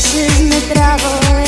жизнь травой